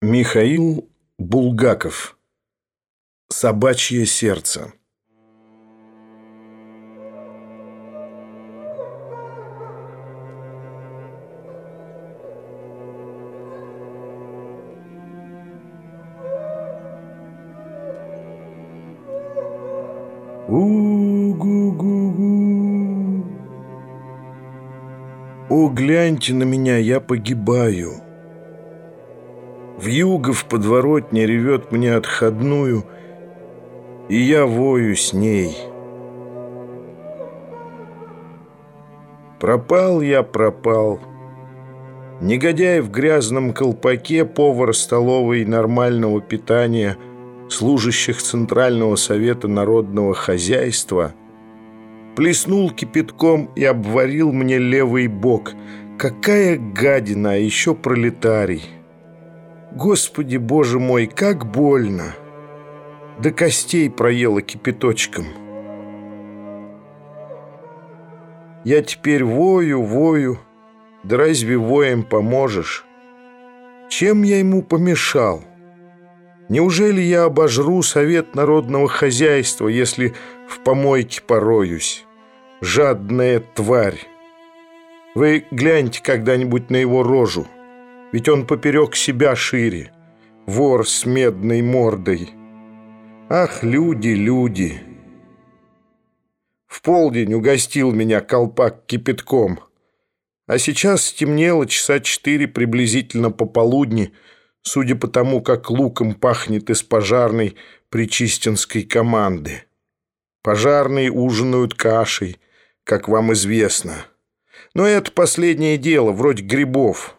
Михаил Булгаков. «Собачье сердце» У-гу-гу-гу. О, гляньте на меня, я погибаю Вьюга в подворотне ревет мне отходную, И я вою с ней. Пропал я, пропал. Негодяй в грязном колпаке, повар столовой нормального питания, служащих Центрального совета народного хозяйства, плеснул кипятком и обварил мне левый бок. Какая гадина, а еще пролетарий! Господи, боже мой, как больно! До костей проела кипяточком. Я теперь вою, вою, да разве воем поможешь? Чем я ему помешал? Неужели я обожру совет народного хозяйства, если в помойке пороюсь? Жадная тварь! Вы гляньте когда-нибудь на его рожу — ведь он поперек себя шире, вор с медной мордой. Ах, люди, люди! В полдень угостил меня колпак кипятком, а сейчас стемнело часа четыре приблизительно пополудни, судя по тому, как луком пахнет из пожарной причистинской команды. Пожарные ужинают кашей, как вам известно. Но это последнее дело, вроде грибов.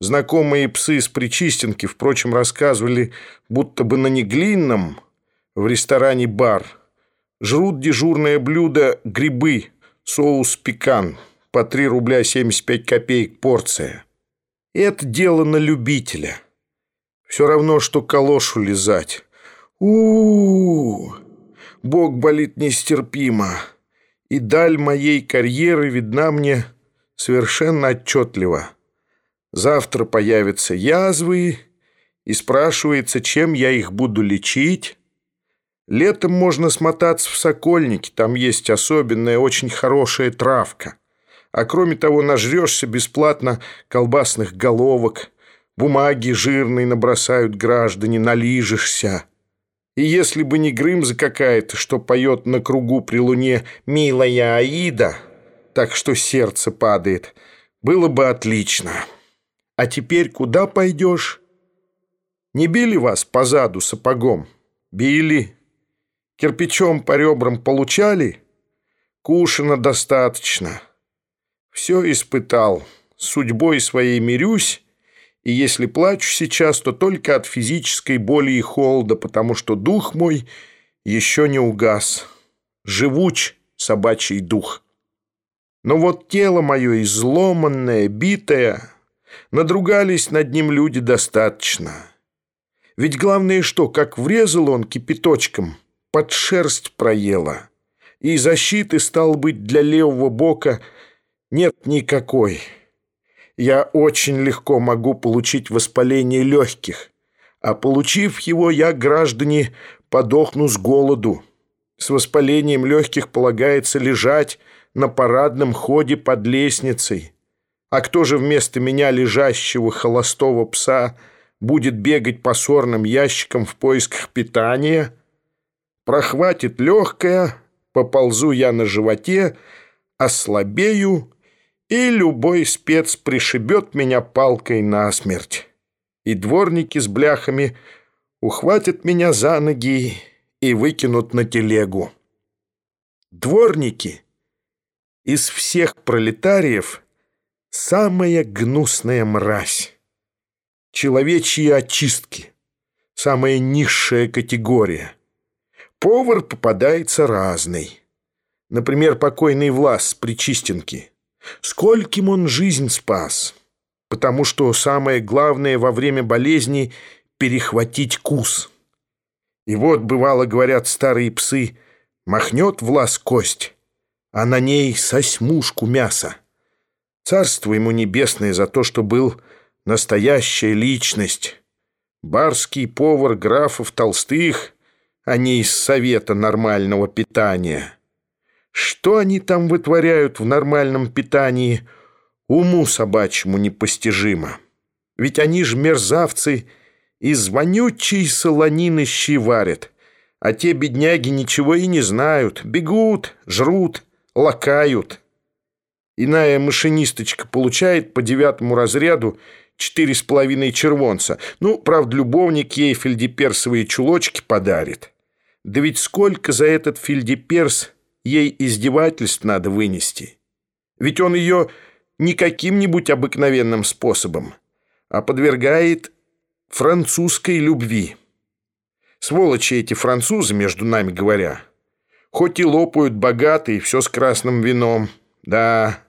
Знакомые псы с Причистенки, впрочем, рассказывали, будто бы на Неглинном в ресторане «Бар» жрут дежурное блюдо грибы, соус пекан, по 3 рубля 75 копеек порция. Это дело на любителя. Все равно, что калошу лизать. у, -у, -у Бог болит нестерпимо, и даль моей карьеры видна мне совершенно отчетливо. Завтра появятся язвы, и спрашивается, чем я их буду лечить. Летом можно смотаться в Сокольники, там есть особенная, очень хорошая травка. А кроме того, нажрешься бесплатно колбасных головок, бумаги жирные набросают граждане, налижешься. И если бы не Грымза какая-то, что поет на кругу при луне «Милая Аида», так что сердце падает, было бы отлично». А теперь куда пойдешь? Не били вас по заду сапогом? Били. Кирпичом по ребрам получали? Кушано достаточно. Все испытал. Судьбой своей мирюсь, и если плачу сейчас, то только от физической боли и холода, потому что дух мой еще не угас. Живуч собачий дух. Но вот тело мое изломанное, битое, Надругались над ним люди достаточно. Ведь главное что, как врезал он кипяточком, под шерсть проела. И защиты, стал быть, для левого бока нет никакой. Я очень легко могу получить воспаление легких, а получив его, я, граждане, подохну с голоду. С воспалением легких полагается лежать на парадном ходе под лестницей. А кто же вместо меня, лежащего холостого пса, будет бегать по сорным ящикам в поисках питания? Прохватит легкое, поползу я на животе, ослабею, и любой спец пришибет меня палкой насмерть. И дворники с бляхами ухватят меня за ноги и выкинут на телегу. Дворники из всех пролетариев — Самая гнусная мразь. Человечьи очистки. Самая низшая категория. Повар попадается разный. Например, покойный Влас с Причистенки. Скольким он жизнь спас. Потому что самое главное во время болезни — перехватить кус. И вот, бывало, говорят старые псы, махнет Влас кость, а на ней сосьмушку мяса. Царство ему небесное за то, что был настоящая личность, Барский повар графов Толстых, а не из совета нормального питания. Что они там вытворяют в нормальном питании, уму собачьему непостижимо. Ведь они ж мерзавцы из вонючей солонины щи варят, а те бедняги ничего и не знают, бегут, жрут, лакают. Иная машинисточка получает по девятому разряду четыре с половиной червонца. Ну, правда, любовник ей фельдеперсовые чулочки подарит. Да ведь сколько за этот фельдеперс ей издевательств надо вынести. Ведь он ее не каким-нибудь обыкновенным способом, а подвергает французской любви. Сволочи эти французы, между нами говоря, хоть и лопают богатые, все с красным вином, да...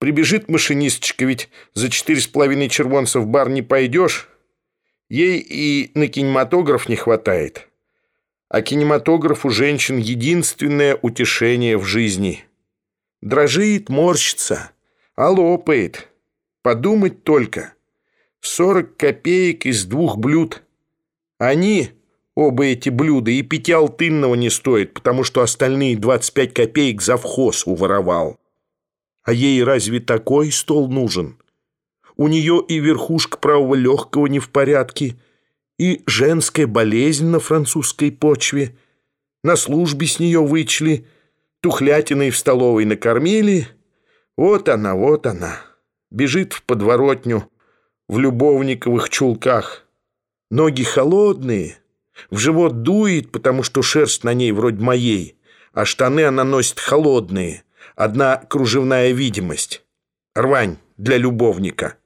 Прибежит машинисточка, ведь за четыре с половиной червонца в бар не пойдешь. Ей и на кинематограф не хватает. А кинематограф у женщин единственное утешение в жизни. Дрожит, морщится, а лопает. Подумать только. Сорок копеек из двух блюд. Они, оба эти блюда, и пяти алтынного не стоят, потому что остальные двадцать пять копеек завхоз уворовал. А ей разве такой стол нужен? У нее и верхушка правого легкого не в порядке, и женская болезнь на французской почве. На службе с нее вычли, тухлятиной в столовой накормили. Вот она, вот она. Бежит в подворотню в любовниковых чулках. Ноги холодные, в живот дует, потому что шерсть на ней вроде моей, а штаны она носит холодные — Одна кружевная видимость. Рвань для любовника.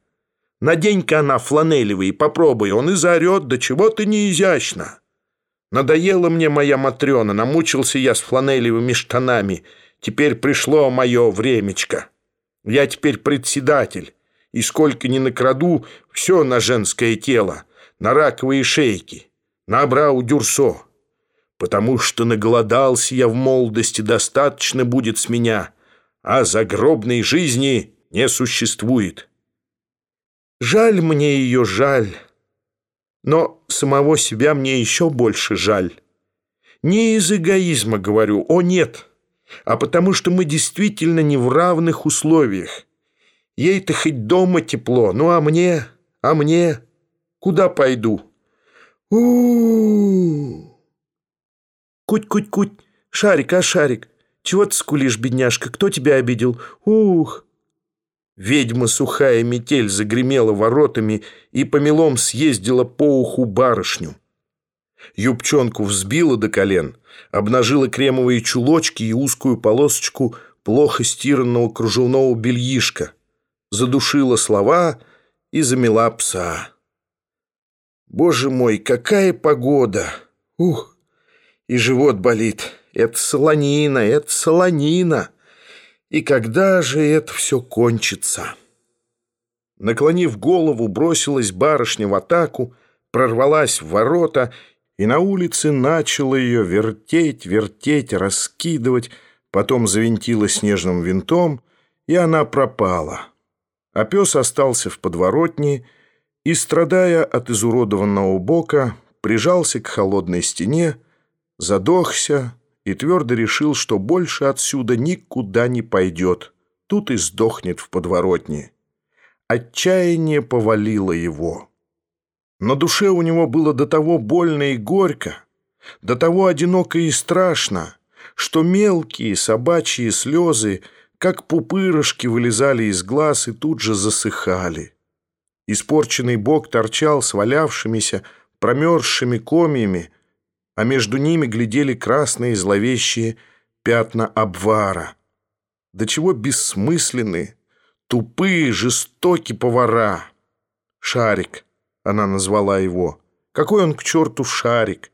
Надень-ка она фланелевый, попробуй, он и заорет, да чего ты не изящно. Надоела мне моя Матрена, намучился я с фланелевыми штанами. Теперь пришло мое времечко. Я теперь председатель, и сколько ни накраду, все на женское тело, на раковые шейки, на абрау дюрсо. Потому что наголодался я в молодости, достаточно будет с меня — а загробной жизни не существует. Жаль мне ее, жаль. Но самого себя мне еще больше жаль. Не из эгоизма говорю, о нет, а потому что мы действительно не в равных условиях. Ей-то хоть дома тепло, ну а мне, а мне, куда пойду? у у, -у. Куть-куть-куть, шарик, а шарик, чего ты скулишь, бедняжка? Кто тебя обидел? Ух!» Ведьма сухая метель загремела воротами и по мелом съездила по уху барышню. Юбчонку взбила до колен, обнажила кремовые чулочки и узкую полосочку плохо стиранного кружевного бельишка, задушила слова и замела пса. «Боже мой, какая погода! Ух! И живот болит!» Это солонина, это солонина. И когда же это все кончится? Наклонив голову, бросилась барышня в атаку, прорвалась в ворота и на улице начала ее вертеть, вертеть, раскидывать, потом завинтила снежным винтом, и она пропала. А пес остался в подворотне и, страдая от изуродованного бока, прижался к холодной стене, задохся, и твердо решил, что больше отсюда никуда не пойдет. Тут и сдохнет в подворотне. Отчаяние повалило его. На душе у него было до того больно и горько, до того одиноко и страшно, что мелкие собачьи слезы, как пупырышки, вылезали из глаз и тут же засыхали. Испорченный бок торчал свалявшимися, промерзшими комьями, а между ними глядели красные зловещие пятна обвара. До чего бессмысленны, тупые, жестокие повара. Шарик, она назвала его. Какой он к черту шарик?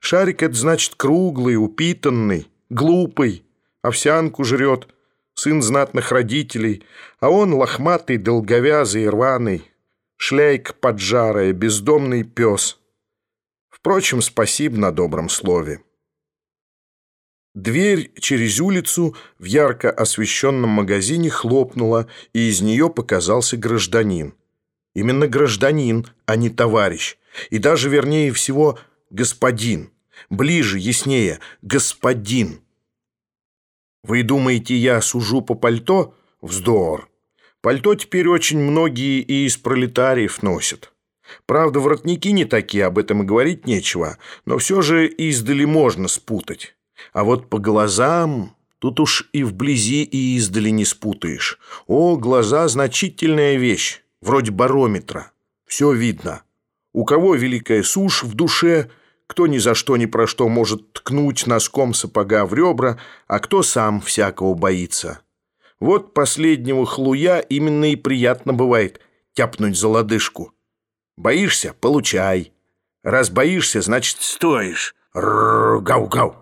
Шарик — это значит круглый, упитанный, глупый, овсянку жрет, сын знатных родителей, а он лохматый, долговязый, рваный, шляйка поджарая, бездомный пес — Впрочем, спасибо на добром слове. Дверь через улицу в ярко освещенном магазине хлопнула, и из нее показался гражданин. Именно гражданин, а не товарищ, И даже, вернее всего, господин. Ближе, яснее, господин. Вы думаете, я сужу по пальто? Вздор. Пальто теперь очень многие и из пролетариев носят. Правда, воротники не такие, об этом и говорить нечего, но все же издали можно спутать. А вот по глазам тут уж и вблизи и издали не спутаешь. О, глаза – значительная вещь, вроде барометра. Все видно. У кого великая сушь в душе, кто ни за что ни про что может ткнуть носком сапога в ребра, а кто сам всякого боится. Вот последнего хлуя именно и приятно бывает тяпнуть за лодыжку. Боишься – получай. Раз боишься, значит, стоишь. Гау-гау.